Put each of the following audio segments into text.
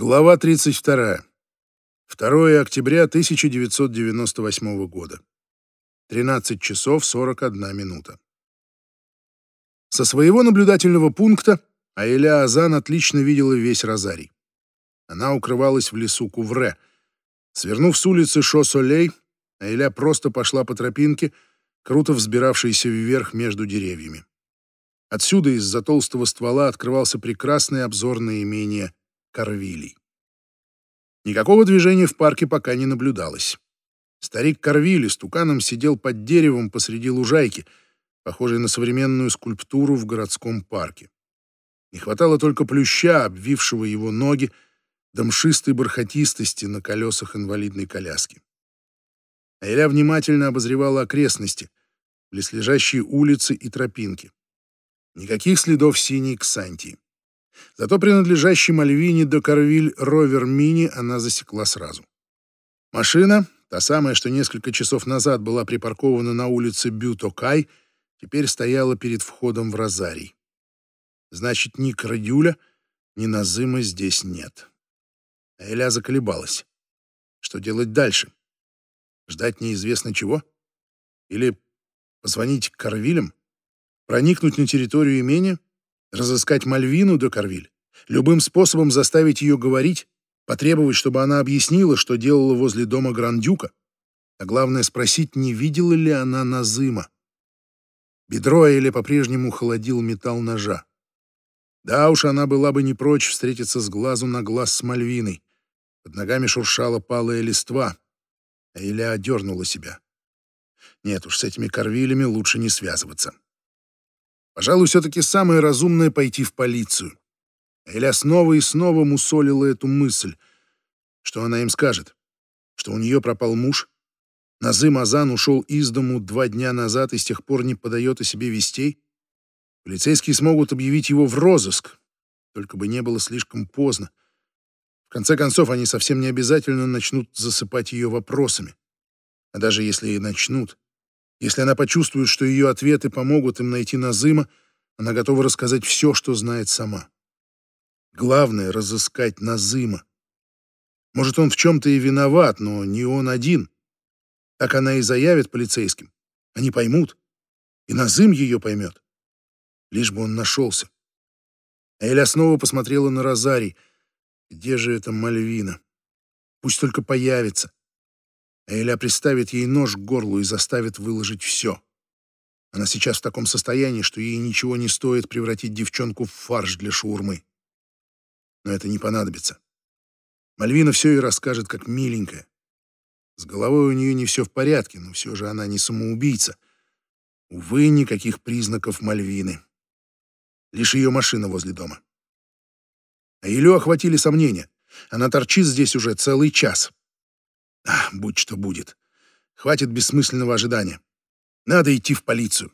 Глава 32. 2 октября 1998 года. 13 часов 41 минута. Со своего наблюдательного пункта Аэля Азан отлично видела весь Розарий. Она укрывалась в лесу Кувре. Свернув с улицы Шо-Солей, Аэля просто пошла по тропинке, круто взбиравшейся вверх между деревьями. Отсюда из-за толстого ствола открывался прекрасный обзор на имение Карвилей. Никакого движения в парке пока не наблюдалось. Старик Карвили стуканом сидел под деревом посреди лужайки, похожей на современную скульптуру в городском парке. Не хватало только плюща, обвившего его ноги, до мшистой бархатистости на колесах инвалидной коляски. Айля внимательно обозревала окрестности, близлежащие улицы и тропинки. Никаких следов синей ксантии. Зато принадлежащий Мальвине до Карвиль Ровер Мини она засекла сразу. Машина, та самая, что несколько часов назад была припаркована на улице Бютокай, теперь стояла перед входом в Розарий. Значит, ни Крадюля, ни Назыма здесь нет. А Эля заколебалась. Что делать дальше? Ждать неизвестно чего? Или позвонить Карвилям? Проникнуть на территорию имения? Разыскать Мальвину де Карвиль? Любым способом заставить ее говорить? Потребовать, чтобы она объяснила, что делала возле дома Грандюка? А главное, спросить, не видела ли она Назыма? Бедро или по-прежнему холодил металл ножа. Да уж, она была бы не прочь встретиться с глазу на глаз с Мальвиной. Под ногами шуршала палая листва, а Иля одернула себя. Нет уж, с этими корвилями лучше не связываться. Пожалуй, все-таки самое разумное пойти в полицию. Эля снова и снова мусолила эту мысль. Что она им скажет? Что у нее пропал муж? Назым Азан ушел из дому два дня назад и с тех пор не подает о себе вестей? Полицейские смогут объявить его в розыск, только бы не было слишком поздно. В конце концов, они совсем не обязательно начнут засыпать ее вопросами. А даже если и начнут, если она почувствует, что ее ответы помогут им найти Назыма, она готова рассказать все, что знает сама. Главное — разыскать Назыма. Может, он в чем-то и виноват, но не он один. Так она и заявит полицейским. Они поймут. И Назым ее поймет. Лишь бы он нашелся. Эля снова посмотрела на Розарий. Где же эта Мальвина? Пусть только появится. Эля приставит ей нож к горлу и заставит выложить все. Она сейчас в таком состоянии, что ей ничего не стоит превратить девчонку в фарш для шаурмы. Но это не понадобится. Мальвина все и расскажет, как миленькая. С головой у нее не все в порядке, но все же она не самоубийца. Увы, никаких признаков Мальвины. Лишь ее машина возле дома. А Илю охватили сомнения. Она торчит здесь уже целый час. А, будь что будет. Хватит бессмысленного ожидания. Надо идти в полицию.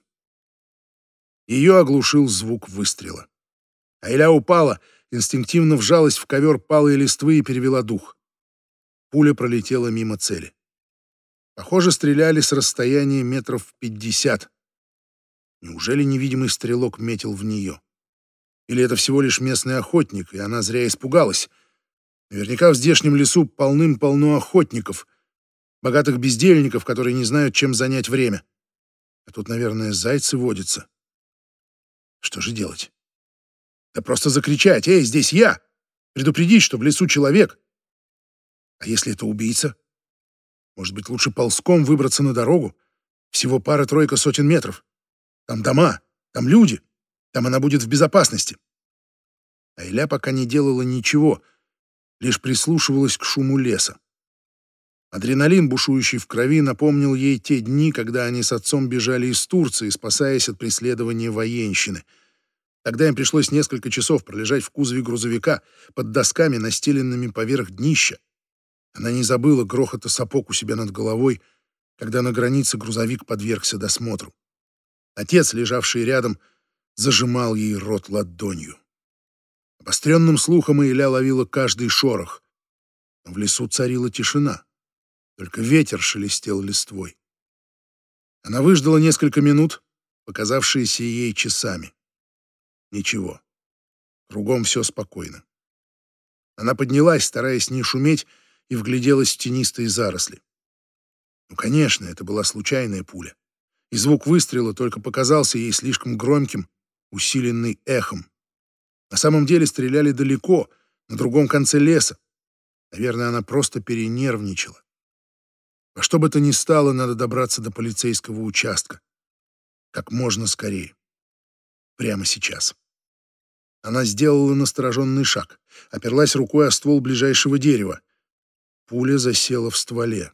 Ее оглушил звук выстрела. Айля упала, инстинктивно вжалась в ковер палой листвы и перевела дух. Пуля пролетела мимо цели. Похоже, стреляли с расстояния метров пятьдесят. Неужели невидимый стрелок метил в нее? Или это всего лишь местный охотник, и она зря испугалась? Наверняка в здешнем лесу полным-полно охотников, богатых бездельников, которые не знают, чем занять время. А тут, наверное, зайцы водятся. Что же делать? Да просто закричать «Эй, здесь я!» Предупредить, что в лесу человек. А если это убийца? Может быть, лучше ползком выбраться на дорогу? Всего пара-тройка сотен метров. Там дома, там люди. Там она будет в безопасности. А Иля пока не делала ничего — лишь прислушивалась к шуму леса. Адреналин, бушующий в крови, напомнил ей те дни, когда они с отцом бежали из Турции, спасаясь от преследования военщины. Тогда им пришлось несколько часов пролежать в кузове грузовика под досками, настеленными поверх днища. Она не забыла грохота сапог у себя над головой, когда на границе грузовик подвергся досмотру. Отец, лежавший рядом, зажимал ей рот ладонью. Обостренным слухом Иля ловила каждый шорох. В лесу царила тишина. Только ветер шелестел листвой. Она выждала несколько минут, показавшиеся ей часами. Ничего. Кругом все спокойно. Она поднялась, стараясь не шуметь, и вгляделась в тенистые заросли. Ну, конечно, это была случайная пуля. И звук выстрела только показался ей слишком громким, усиленный эхом. На самом деле стреляли далеко, на другом конце леса. Наверное, она просто перенервничала. Во что бы то ни стало, надо добраться до полицейского участка. Как можно скорее. Прямо сейчас. Она сделала настороженный шаг, оперлась рукой о ствол ближайшего дерева. Пуля засела в стволе.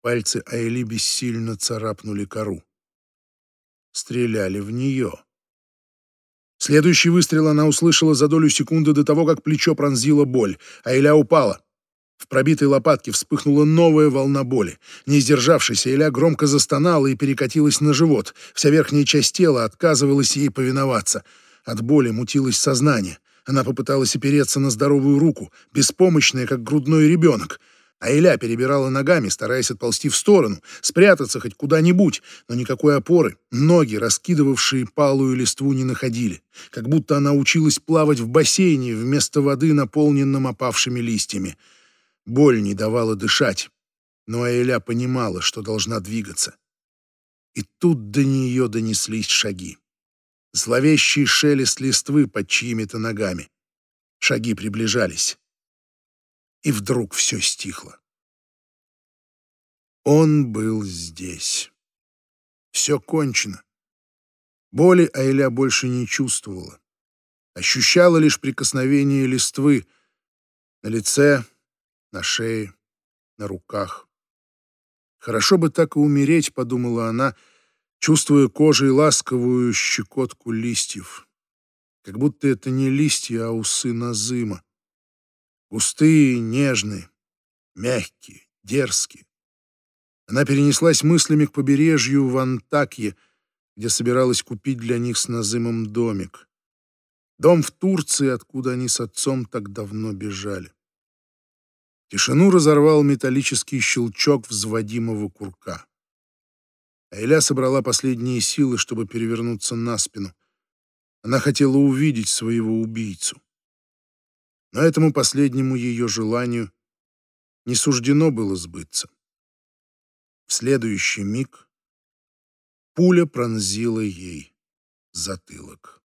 Пальцы Айли бессильно царапнули кору. Стреляли в нее. Следующий выстрел она услышала за долю секунды до того, как плечо пронзила боль. Айля упала. В пробитой лопатке вспыхнула новая волна боли. Не сдержавшись, Эля громко застонала и перекатилась на живот. Вся верхняя часть тела отказывалась ей повиноваться. От боли мутилось сознание. Она попыталась опереться на здоровую руку, беспомощная, как грудной ребенок. А Эля перебирала ногами, стараясь отползти в сторону, спрятаться хоть куда-нибудь, но никакой опоры. Ноги, раскидывавшие палую листву, не находили. Как будто она училась плавать в бассейне вместо воды, наполненном опавшими листьями. Боль не давала дышать, но Эля понимала, что должна двигаться. И тут до нее донеслись шаги. Зловещий шелест листвы под чьими-то ногами. Шаги приближались и вдруг все стихло. Он был здесь. Все кончено. Боли Айля больше не чувствовала. Ощущала лишь прикосновение листвы на лице, на шее, на руках. Хорошо бы так и умереть, подумала она, чувствуя кожей ласковую щекотку листьев. Как будто это не листья, а усы Назыма. Густые, нежные, мягкие, дерзкие. Она перенеслась мыслями к побережью в Антакье, где собиралась купить для них с Назымом домик. Дом в Турции, откуда они с отцом так давно бежали. Тишину разорвал металлический щелчок взводимого курка. Айля собрала последние силы, чтобы перевернуться на спину. Она хотела увидеть своего убийцу. Но этому последнему ее желанию не суждено было сбыться. В следующий миг пуля пронзила ей затылок.